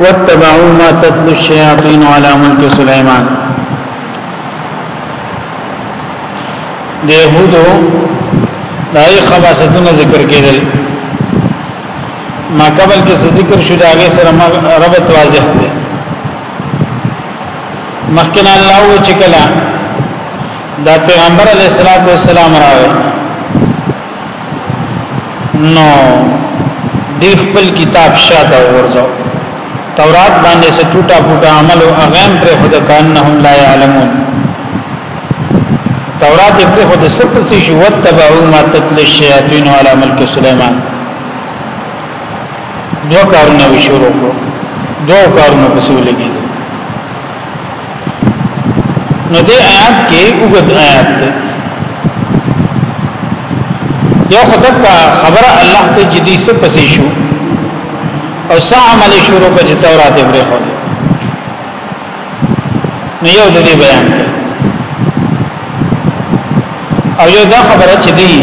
واتبعوا ما تتلو الشياطين على ملك سليمان د يهودو دای خواصتونه ذکر کېدل ما قبل کې ذکر شو دا هغه سره ربط واضح دی مخکې الله و چې کله دا پیغمبر علیه السلام راغی نو دی خپل کتاب شاته ورځو تورات باندې څه ټوټه پټه عمل او اغم پر خود کانهم لا يعلمون تورات پر خود سب سي شو تبعو ما تتل الشياطين على ملك سليمان دو کارونه شروع کو دو کارونه پسې ولګي نو دې آیات کې وګد آیات ته یو خدای خبره الله کې جدي څه پسې شو او څه عمل شروع کړ چې تورات یې پرې خو نو یو د دې بیان کړ او یو دا خبره چې دی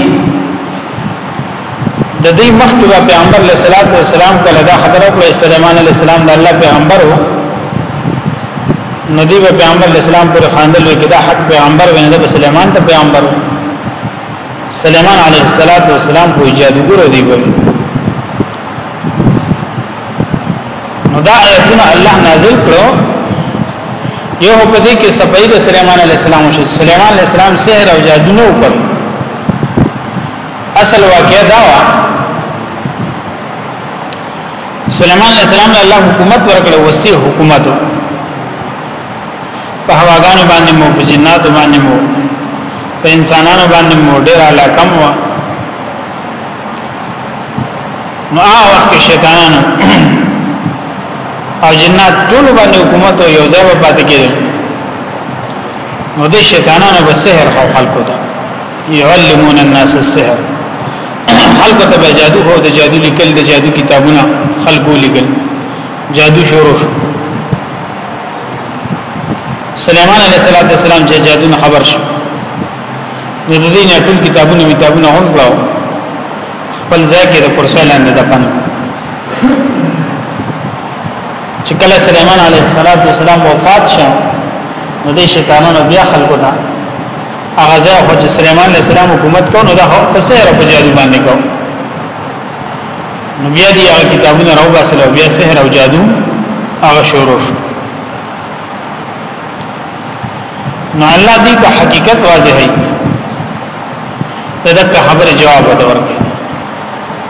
د دې مخکې به پیغمبر علیه الصلاۃ والسلام کله دا خبره وکړه سليمان علیه السلام د الله پیغمبر وو ندی به پیغمبر علیه السلام پر خاندل کې دا حق پیغمبر وینه د سليمان ته پیغمبر سليمان علیه الصلاۃ والسلام کوئی جادوګر دی ګل نو دا آیتونه الله نازل کړو یو په دې کې سپید سليمان علیه السلام شو سليمان علیه السلام سحر او جادو نه وکړ اصل واقعا دا وا سليمان عليه السلام الله حکومت ورکړ وسی حکومت په هواګانو باندې مو په جناتو باندې مو په انسانانو باندې مو ډېر علاقم و نو هغه وخت شیطانانو او جنات ټول باندې حکومت او یو ځای پاتې کېدل نو د شیطانانو به سحر خو خلقو ته يعلمون الناس السحر خلق ته به جادو هو د جادو لیکل د جادو کتابونه خلقو لیکل جادو شروع شو سليمان عليه السلام چې جادو نه خبر شو نو د دې نه ټول کتابونه کتابونه هم کړو خپل ځای کې د پرسه لاندې دفن چې کله سليمان عليه السلام وفات شو نو د شیطانانو بیا خلقو ته هغه ځای خو چې سليمان عليه السلام حکومت کو نو دا خو په سحر او په جادو باندې کو نو بیا دي هغه کتابونه راو باسل او بیا سحر او جادو هغه شروع شو نو الله دې په حقیقت واضح دی دا خبره جواب ورکړي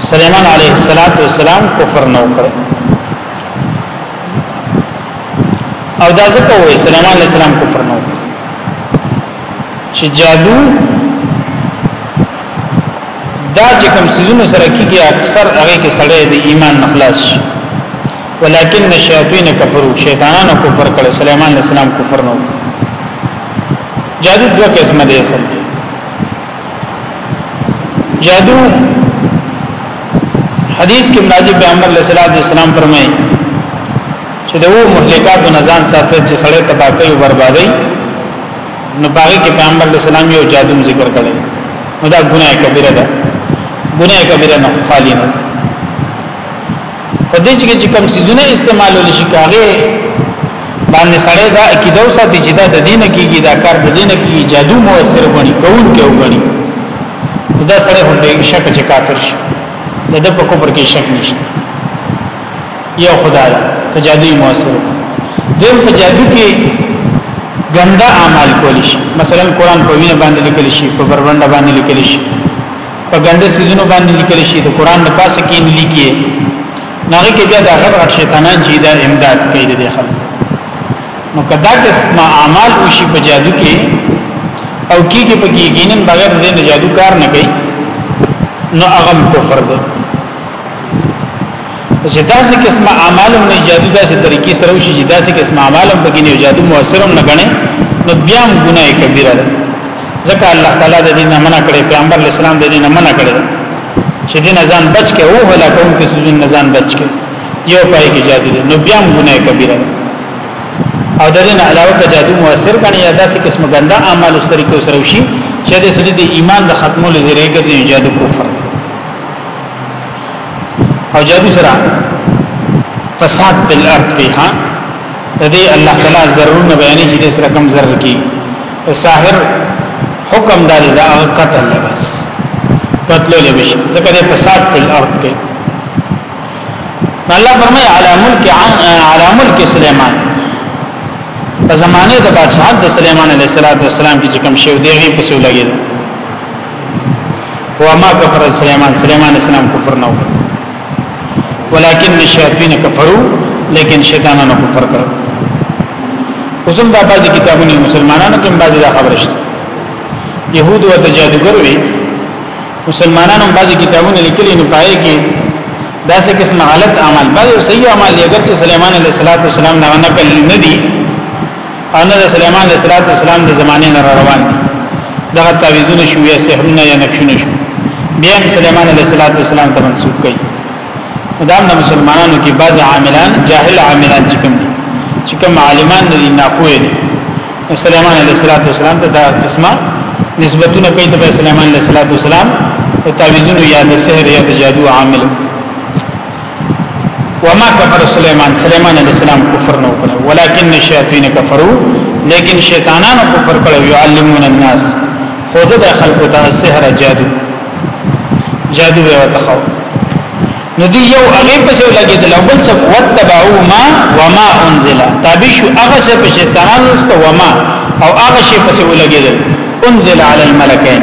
سليمان عليه السلام کفر نه وکړ او دا ځکه وې سليمان عليه السلام کفر نه وکړ چې جادو دا چې کوم سيزونو سره کیږي اکثر هغه کې سړی د ایمان نخلاص شي ولكن الشياطين كفروا شیطانانو کفر کړو سليمان عليه السلام کفر نه جادو دوه قسمه دي سره جادو حدیث کې راځي پیغمبر علیه الصلاۃ والسلام فرمایي چې دغه مهلکات نه ځان ساتل چې سړی تباہ کوي او بربادي نو باغی کې پیغمبر علیه السلام یو جادو ذکر کړي نو دا ګناه کبیره ده ګناه کبیره نه خالی نه په دې کې چې کوم سيزونه استعمالول شي کاغه باندې سړی دا عقیده وساتي چې دا د دین کېږي دا کار د دین کېږي جادو موثر غني کول کې وګني دا سره هم به شک چې کافر شي دا د په کوپر کې شک نشته یو خدا دا که جادو موثر دیم په جادو کې ګنده اعمال کول شي مثلا قران په وینه باندې لیکل شي په بربنده باندې لیکل شي په ګنده سيزونو باندې لیکل شي د قران د پاسه کې نه لیکي نه کې بیا د غټ غټ شیطانان چې دا امداد کوي د خلکو نو کدا کس ما اعمال وشي په جادو کې او کیږي په کې ګینن بغیر د جادو کار نه کوي نو هغه کفر دی چې داسې قسم اعمال هم نه جادو داسې طریقې سره وشي چې داسې قسم اعمال هم بګینه جادو موثر هم نه غني نو بیا هم ګناه کبیره ده ځکه الله تعالی د دې نه منع کړي پیغمبر اسلام د دې نه منع کړي چې دې نزان بچ کې او هلاکون کې سجن نزان بچ کې یو پای کې جادو ده نو بیا هم ګناه کبیره ده او د دې نه علاوه که جادو موثر غني یا داسې قسم ګنده اعمال او طریقې سره وشي چې د سړي د ایمان د ختمولو ذریعہ ګرځي جادو کفر او جادو سره فساد په الارض کې ها د دې الله تعالی ضرورونه بیانې چې د سره کم ضرر کی ساحر حکم دار دا قتل بس قتل له بش ذکر فساد په الارض کې الله فرمای علی ملک علی ملک سليمان په زمانه د بادشاہت د سليمان عليه السلام کې کوم شی دی غي پسو لګیدل وما كفر سليمان سليمان اسلام کفر نه وکړ ولكن الشياطين كفروا لیکن شیطانانو کفر کړ اوسم دا بعضی کتابونه مسلمانانو کې بعضی دا خبره شته يهود او تجادوګر وي مسلمانانو بعضی کتابونه لیکلي نه پائے کې دا څه قسم غلط اعمال بعضی صحیح اعمال اگر چې سليمان عليه السلام نه نقل نه دي او نه د سليمان عليه السلام د زمانه نه روان دي دغه تعویذونه شو یا سحرونه یا نقشونه شو بیا هم سليمان عليه السلام ته منسوب کړي دا د مسلمانانو کې بعض عاملان جاهل عاملان چې کوم چې کوم عالمان دي نه پوهه دي سليمان عليه السلام ته دا قسمه نسبتونه کوي د سليمان عليه السلام د تعویذونو یا د سحر یا د جادو عامل وما كفر سليمان سليمان عليه السلام كفر نه وکړ ولكن الشياطين كفروا لیکن شیطانانو کفر کړو يعلمون الناس خود د خلکو ته سحر جادو جادو یو تخو نو دی یو هغه په څو لګي د لوبل څه وتبعو ما وما انزل تابع شو هغه څه په شیطانانو است وما او هغه شی په څو لګي انزل على الملكين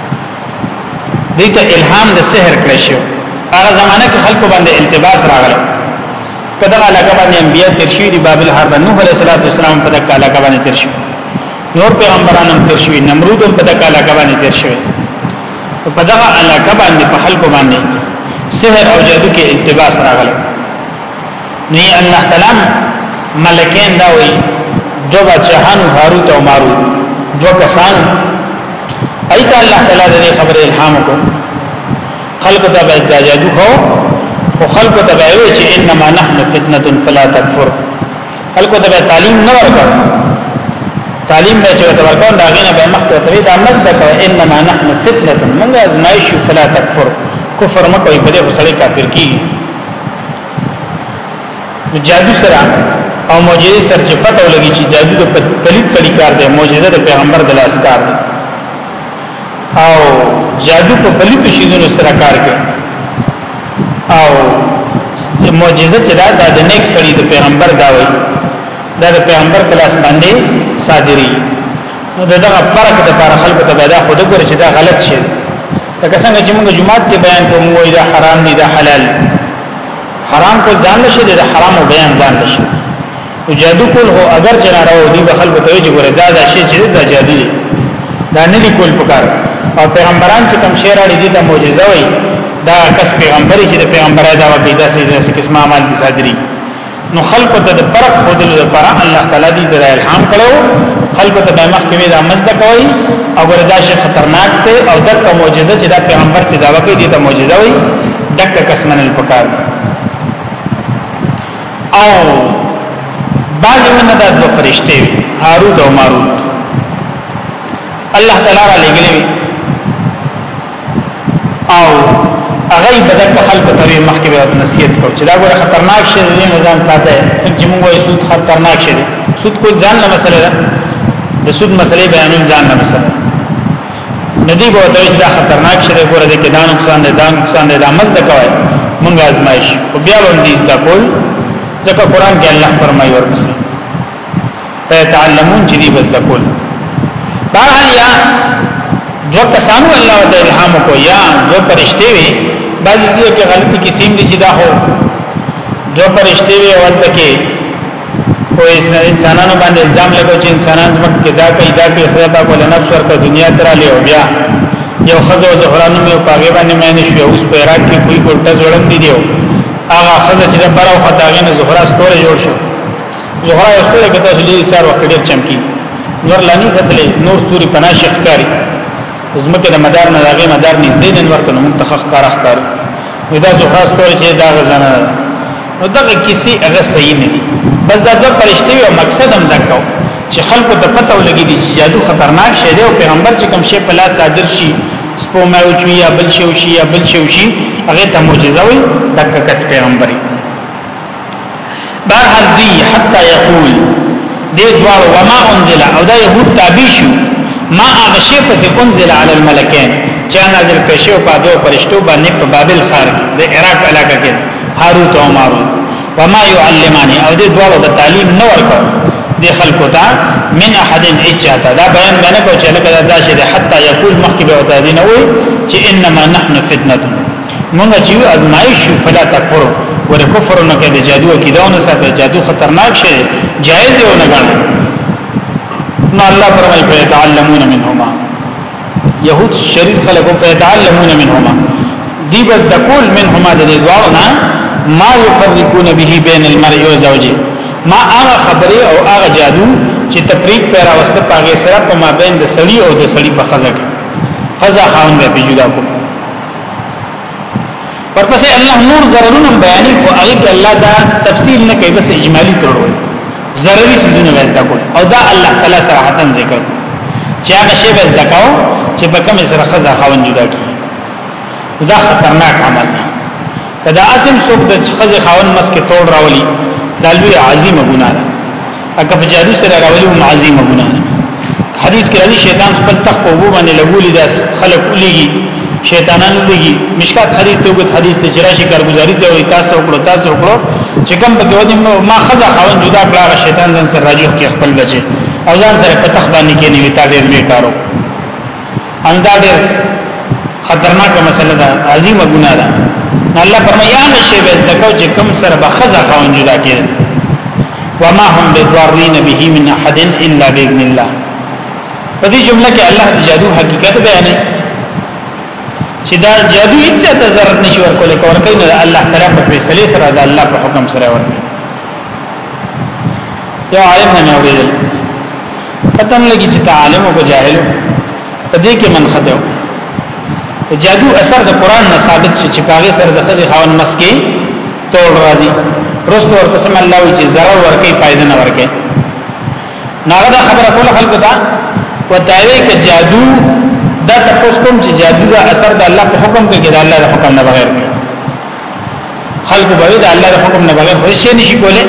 دې ته الهام د سحر کړی شو هغه زمانہ کې خلکو باندې التباس راغله کدا علاقه باندې انبیا تیر شوی دی بابل هر باندې نوح علیه السلام په دغه علاقه باندې تیر شوی نور پیغمبران هم تیر شوی نمرود هم په دغه علاقه باندې تیر شوی په دغه علاقه باندې په خلکو باندې سحر او جادو کې التباس راغله نو الله تعالی ملکین دا وی دو بچهان هاروت او ماروت دو کسان ایت الله تعالی دې خبره الهام کو خلق ته به جادو خو او خلق ته به وی چې انما نحن فتنه فلا تکفر خلق ته به تعلیم نه ورکړ تعلیم به چې ورکړ دا غینه به مخ ته وی دا مزد کو انما نحن فتنه موږ ازمایش فلا تکفر کفر مکوې په دې سره کافر کی جادو سره او معجزې سره چې پته ولګي چې جادو د پلیت سړي کار دی معجزه د پیغمبر د لاس کار دی او جادو په پلیت شیزونو سره کار کوي او معجزه چې دا د نیک سړي د پیغمبر دا وایي دا د پیغمبر په لاس باندې صادري نو دغه فرق د پر خلکو ته پیدا خود ګور چې دا غلط شي لکه څنګه چې موږ جمعات کې بیان کوو وای دا حرام دي دا حلال حرام کو ځان نشي د حرام او بیان ځان نشي او جادو کول هو اگر چې ناروا دي به خلکو ته چې ګوره دا دا شی چې دا جادو دي دا نه دي کول پکار او پیغمبران چې کوم شعر اړي دي د معجزه وای دا کس پیغمبري چې د پیغمبره دا وکړي دا سې قسمه عمل دي صادري نو خلق ته د فرق خودلو لپاره الله تعالی دې درای الهام کړو خلق ته به مخ کې دا مزده کوي او وردا شي خطرناک ته او دک معجزه چې دا پیغمبر چې دا وکړي دې ته معجزه وي دک قسمن الفقار او بعض من دا دو فرشته هاروت او ماروت الله تعالی را لګلې او هغه به د خلکو ته مخکې به نصیحت کو چې دا ګوره خطرناک شی دی نه ځان ساته څنګه چې موږ وایو سود خطرناک شی دی سود کول ځان نه مسله ده د سود مسلې بیانول ځان نه مسله ندی به ته چې دا خطرناک شی دی ګوره دې کې دا نقصان دی دا نقصان دی دا مزد کوي موږ آزمائش خو بیا هم دې زده کول ځکه قران کې الله فرمایي ورپسې فیتعلمون چې دی بس د کول بهرحال یا دو کسانو الله وت الهام کو یا دو پرشته وي بعضی ځکه کې غلطي کیسیم دي چې دا هو دو پرشته وي او تکي خو انسانانو باندې الزام لګو چې انسانان زموږ کې دا کوي دا کوي خدای پاک ول نفس ورکړه دنیا تر علی او بیا یو خزو زهران مې په هغه باندې مې نشو اوس په عراق کې کوئی ګټه جوړم دي دیو هغه خزه چې د براو خدای نه زهرا ستوره جوړ شو زهرا یو ستوره کې تاسو لې سار وخت ډېر چمکی نور لانی کتلې نور ستوري پنا شیخ کاری زمکه د مدار نه لاغې مدار نږدې نه ورته نو منتخخ کار اخکار نو دا زهرا ستوره چې دا غزنه نو دا کسی هغه صحیح نه دي بس دا د پرشتي او مقصد هم دکاو چې خلکو ته پته ولګي دي چې جادو خطرناک شی دی او پیغمبر چې کوم شی په لاس صادر شي سپومه او چوي یا بل شي او شي یا بل شي او شي هغه ته معجزه وي دک کس پیغمبري بار حال دی حتی یقول دی دوار وما انزل او دا یهود تابع شو ما هغه شی پس انزل علی الملکین چا نازل کشو په دوه پرشتو باندې په بابل ښار د عراق علاقه کې هاروت او ماروت وما يعلماني او دې دوه د تعلیم نه ورکو د خلکو ته من احد اجاتا دا بیان باندې کو چې لکه دا شی حتی یقول مخکې به وتا دي نه وي چې انما نحن فتنه موږ چې ازمایش فلا تکفر ور کفر نه کوي جادو عقیده نه ساتي جادو خطرناک شي جایز یو نه غواړي نو الله فرمایي په تعلمون منهما يهود شریف خلقو په تعلمون منهما دی بس د کول منهما د دې دواو نه ما يفرقون به بين المرء وزوجه ما هغه خبره او هغه جادو چې تفریق پیرا وسته پاګه سره په مابین د سړی او د سړی په خزه کې خزه خاون به جدا کوم ورپسې الله نور ضررونه بیانې کو هغه کې الله دا تفصیل نه کوي بس اجمالی تور وي ضروري سيزونه وځ دا کول او دا الله تعالی صراحتا ذکر چې هغه شی وځ دا کاو چې په کوم سره خزه خوند جوړ کی دا خطرناک عمل دی کدا اسم څوک د خزه خاون مس کې توړ راولي دا لوی عظیمه ګناه ده اګه په جادو سره راولي هم عظیمه ګناه ده حدیث کې راځي شیطان خپل تخ په وو باندې لګولي داس خلق ولېږي شیطانانو لګي مشکات حدیث ته وګت حدیث ته چرشی کارگزاری ته وي تاسو وکړو تاسو وکړو چې کوم په کې ودی ما خزه خاون جدا کړه شیطان ځان سره راجو کې خپل بچي او ځان سره په تخ باندې کې نیوي تا دې وکړو همدا ډېر خطرناک مسله ده عظیمه ګناه ده الله فرمایا نشي به زکو چې کم سره به خزه خون جدا کړي وما هم بضارین به من احد الا باذن الله په دې جمله کې الله د جادو حقیقت بیانې چې دا جادو هیڅ ته ضرر نشي ورکول کور کوي نه الله تعالی په فیصله سره دا الله په حکم سره ورکړي یو عالم نه اوریدل پتن لګی چې عالم او جاهل په دې کې من خدو جادو اثر د قران نه ثابت شي چې پاغه سره د خزي خاون مسکی تول راځي رست ور قسم الله وی چې zarar ورکی فائدہ نه ورکی ناغه دا خبره ټول خلکو ته وتاوی ک جادو دا تاسو کوم چې جادو دا اثر د الله په حکم کې د الله د حکم نه بغیر خلق به د الله د حکم نه بغیر هیڅ شي نشي کوله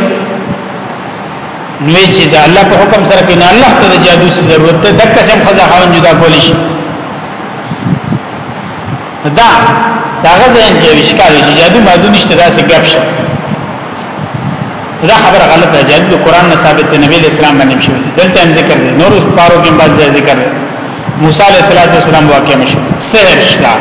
نو چې د الله په حکم سره کې نه الله ته د جادو څخه ضرورت ده د قسم خزا خاون جدا کولی شي دا دا غزين کې اشکال چې جادو مادو نشته دا څه ګپ شي دا خبره غلطه ده جادو قرآن نه ثابت دی نبی اسلام باندې شوی دلته هم ذکر دی نور پارو کې بعض ذکر دی موسی علیہ السلام واقع مشو سحر شکار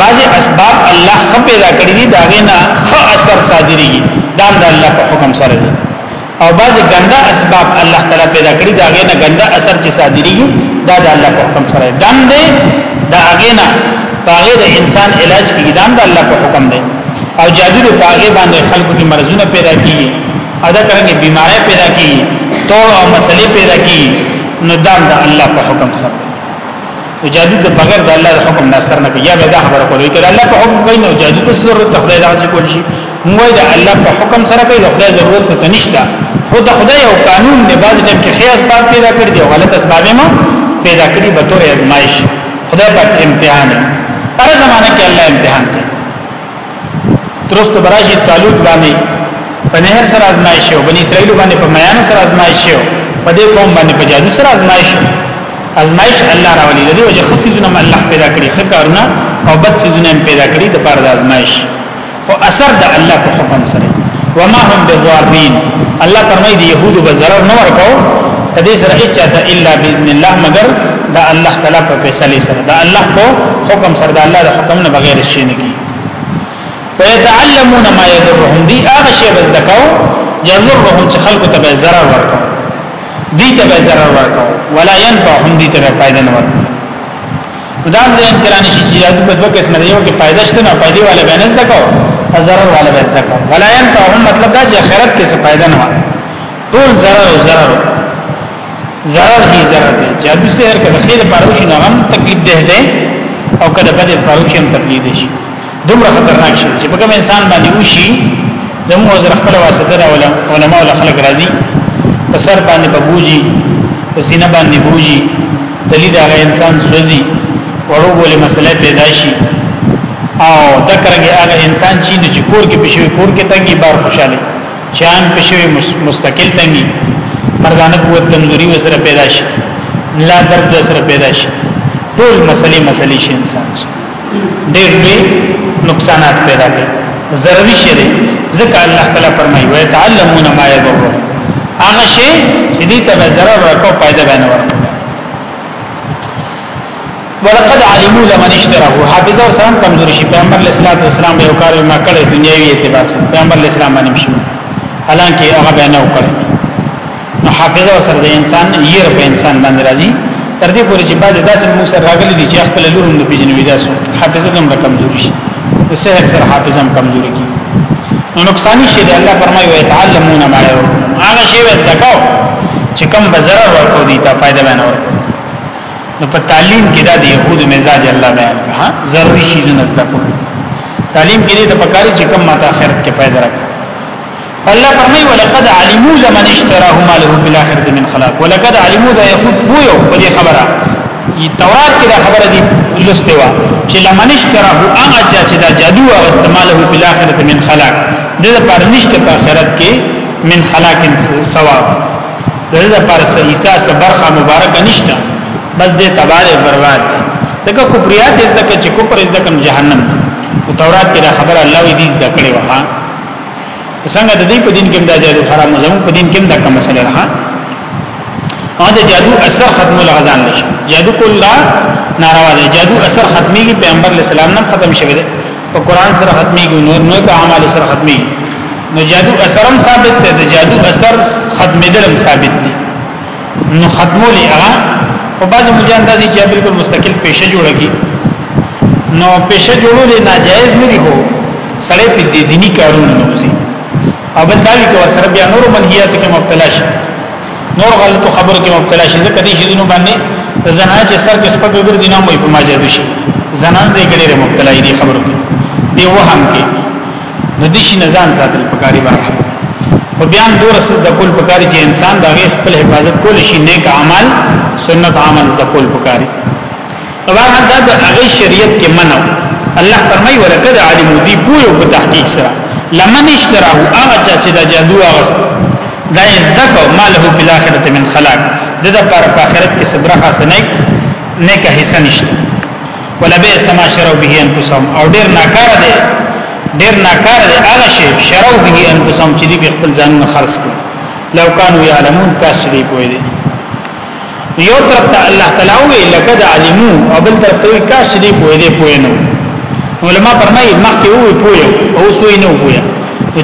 بعضی اسباب الله خ پیدا کړی دي دا غینا خ اثر صادری دا د الله په حکم سره دي او بعضی ګنده اسباب الله تعالی پیدا کړی دا غینا ګنده اثر چې صادری دا د الله په حکم سره دم دی دا غینا پاغه د انسان علاج کیږي دا د الله په حکم دی او جادو په پاغه باندې خلکو کې مرزونه پیدا کیږي ادا کرنګي بیماری پیدا کیږي توړ او مسلې پیدا کیږي نو دا د الله په حکم سره او جادو د بغیر د الله د حکم نه سر نه کوي یا به دا خبره کوي کله الله په حکم کوي نو جادو ته ضرورت ته خدای راځي کول شي موږ د الله په حکم سره کوي د خدای ضرورت ته نشته خو د خدای او قانون نه باز ټیم کې خیاس باب پیدا کړی دی غلط اسباب مو پیدا کړی به تور ازمایش خدای په امتحان هر زمانه کې الله امتحان کوي ترست براشي طالوت باندې په نهر سره ازمایش شو بنی اسرائیل باندې په میانو سره ازمایش شو په دې قوم باندې په جادو سره ازمایش شو ازمایش الله راولي د دې وجه خصيزونه الله پیدا کړی خکارونه او بد سيزونه پیدا کړی د پاره د ازمایش او اثر د الله په حکم سره وما هم بضارین الله فرمایي د يهودو به zarar نه ورکاو په دې سره اچا ته الا باذن الله مگر دا الله تعالی په فیصله سره دا الله په حکم سره دا الله د حکم نه بغیر شي نه کی ويتعلمون ما يضرهم دي هغه شی بس دکاو يضرهم چې خلکو ته به zarar ورکاو دي ته به zarar ورکاو ولا ينفعهم دي ته فائدہ نه ورکاو دا ځین کرانه شي چې د دوه قسمه یو کې فائدہ شته نه فائدې والا به نه زده کو او zarar والا به زده کو ولا ينفعهم مطلب دا چې آخرت کې څه فائدہ نه ورکاو ټول zarar او zarar zarar هی zarar دی جادو سحر کله خیر پاروشي نه هم تکلیف ده ده او کله بد پاروشي هم تکلیف شي دومره خطرناک شي چې په کوم انسان باندې وشي د مو زر خپل واسطه ده علماء او خلک راضي په سر باندې بوجي په سینه باندې بوجي دلی دا انسان سوزي ورو ولې مسله پیدا شي او دکرګه هغه انسان چې د کور کې پښوی کور کې تنګي بار خوشاله چان پښوی مستقل تنګي مردانه قوت کمزوري وسره پیدا شي لا درد وسره پیدا شي ټول مسلې مسلې شي انسان شي ډېر لوی نقصانات پیدا کوي ضروري شي دی ځکه الله تعالی فرمایي وي تعلمون ما يضر هغه شی چې دې ته ضرر ورکو پیدا باندې ورکو ولقد علموا لمن اشتراه حافظه او سلام کمزوري شي پیغمبر علیه الصلاه والسلام یو کار ما کړی دنیوي اعتبار سره پیغمبر علیه السلام باندې شي حالانکه هغه به نه وکړي نو حافظه او سره د انسان یې په انسان باندې راځي تر دې پورې چې بعض داسې موږ سره راغلي دي چې خپل لورم نه پیژنوي داسو حافظه هم کمزوري شي د سحر سره حافظه هم کمزوري کی نو نقصان شي دی الله فرمایي ويتعلمون ما يرون هغه شی وځ دکاو چې کم بزرر ورکو دي ته فائدہ باندې ورکو نو په تعلیم کې دا د يهودو مزاج الله بیان کړه ضروري شیزونه زده کو تعلیم کې د پکاري چې کم ماته آخرت کې پیدا راکړي الله فرمای ولقد علموا لمن اشتراه ما له في الاخره من خلاق ولقد علموا ذا يهود پویو په دې خبره ای تورات کې دا خبره دي لسته وا چې لمن اشتراه هغه چې دا جادو او استعماله في الاخره من خلاق دغه پر نشته په آخرت کې من خلاق ثواب دغه لپاره سې عیسی سبرخه مبارک نشته بس دې تبار برباد دغه کفریات دې دغه چې کفر دې دغه جهنم او تورات کې دا خبره الله دې دې کړې وها څنګه د دې په دین کې دا جادو حرام زمو په دین کې دا کوم مسله ده او د جادو اثر ختم لغزان نشي جادو کول ناروا ده جادو اثر ختمي کې پیغمبر اسلام نن ختم شوی دی په قران سره ختمي ګو نور نو په اعمال سره ختمي نو جادو اثرم ثابت دی د جادو اثر ختمېدلم ثابت دی نو ختمول هغه په بعض مجان داسې چې بالکل مستقل پیشه جوړه کی نو پیشه جوړول ناجایز نه دی هو سړی په دې دینی کارونه نه وځي او بل دا وی کو سره بیا نور منهیات کې مبتلا شي نور غلط خبر کې مبتلا شي ځکه دې شیزونو باندې زنا چې سر کې سپک وګرځي نه موي په ماجر شي زنان دې ګډې مبتلا دي خبرو کې دی وهم کې نو دې شي نزان ساتل پکاري بارا او بیا نور سز د کول پکاري چې انسان د خپل حفاظت کول شي نیک عمل سنت عمل د کول پکاري په هر حال دا د هغه شریعت کې منو الله فرمای ولکد علم دی پویو په تحقیق سره لمن اشتراه هغه چا چې د جادو واغست دا یې زده کو ماله په الاخرت من خلاق د د پر په آخرت کې صبر خاص نه نه که حصہ نشته ولا به سما شرو به انفسهم او ډیر ناکاره دي ډیر ناکاره دي هغه شی شرو به انفسهم چې دې خپل ځان خرڅ کړي لو کانوا یعلمون کاش دې پوهیږي یو طرف ته الله تعالی وی لقد علمو او بل طرف ته کاش دې پوهې دې پوهې نو علما فرمایي مخکې وی پوهې او سوی نه پوهې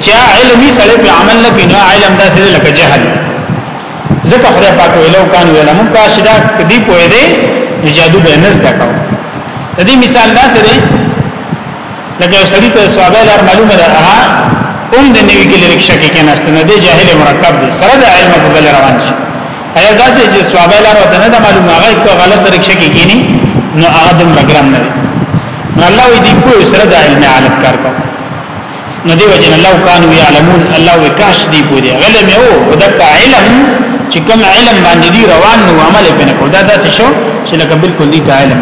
چې علم یې سره په عمل نه کینو علم دا سره لکه جهل ځکه خدای پاک ویلو کان ویل مو کاش دا دې پوهې دې جادو به نه زده کاو د دې مثال دا سره لکه سړی ته سوابه لار معلومه ده هغه اوم د نیوی کې لریک شکه کې نهسته نه دی جاهل مرکب دی سره د علم په بل روان شي ایا داسې چې سوابه لار وته نه معلومه هغه په غلط رکشه کې کینی نو هغه د مرګرام نه نو الله دې په سره د علم عالم کار کو نو دی وجه الله کانو یعلمون الله وکاش دی په دې علم یو ودک علم چې کوم علم باندې دی روان نو عمل پنه کو دا داسې شو چې لکه بالکل دی ته علم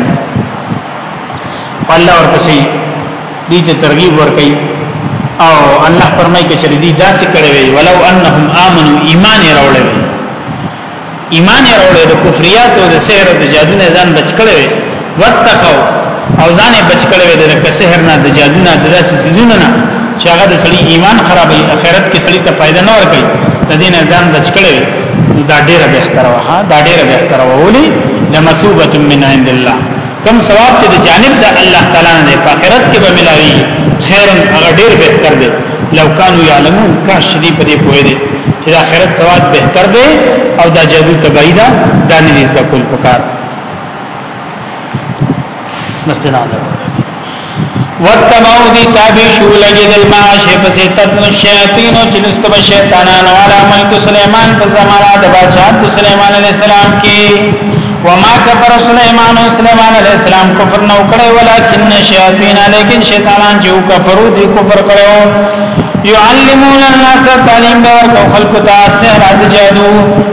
الله ورپسې دې ته ترغیب ورکړي او الله فرمایي چې دې داسې کړې وي ولو انهم امنو ایمان یې راوړل ایمان یې راوړل د کفریات او د سحر او د جادو نه ځان بچ کړي وي وتقو او ځان یې بچ کړي وي د سحر نه د جادو نه د داسې سيزونو نه چې هغه د سړي ایمان خرابې اخرت کې سړي ته فائدہ نه ورکړي د دې نه ځان بچ کړي وي دا ډیره بهتره وه دا ډیره بهتره وه ولي لمثوبه من عند الله کم ثواب چې د جانب د الله تعالی نه په آخرت کې به ملاوي خیر هغه ډیر بهتر دی لو کانوا یعلمون کاش دې په دې پوهې دي چې د آخرت ثواب بهتر دی او دا جادو تبعی دا د نړۍ د کول پکار مستنه وتبعو دی تابع شو لګیدل ما شی پس تتنو شیاطین او جنست به شیطانان علی ملک سلیمان په زمانہ د بادشاہت سلیمان علیہ السلام کې وما کفر سلیمان او سلیمان علیہ السلام کفر نو کړي ولکن شیاطین لیکن شیطانان جو کفرو دی کفر کړو یعلمون الناس تعلیم ورکو خلق ته سحر د جادو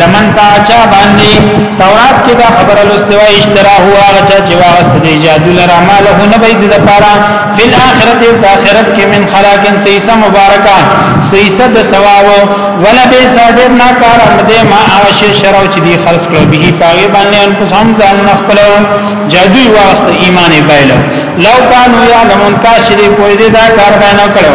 لمن تا چا باندې تورات کې دا خبره لستوا اشترا هوا غچا چې واغست دی جادو لرا ماله نه بيد د پارا فل اخرت او اخرت کې من خلاقن سیسه مبارکا سیسه د ثواب ولا به صادر نا کار امده ما عاش شرو چې دی خرج کړو به پاګې باندې ان کو سم ځان نخپل جادو واغست ایمان بایلو لو کانو یا لمن کا شری کوی دا کار باندې کړو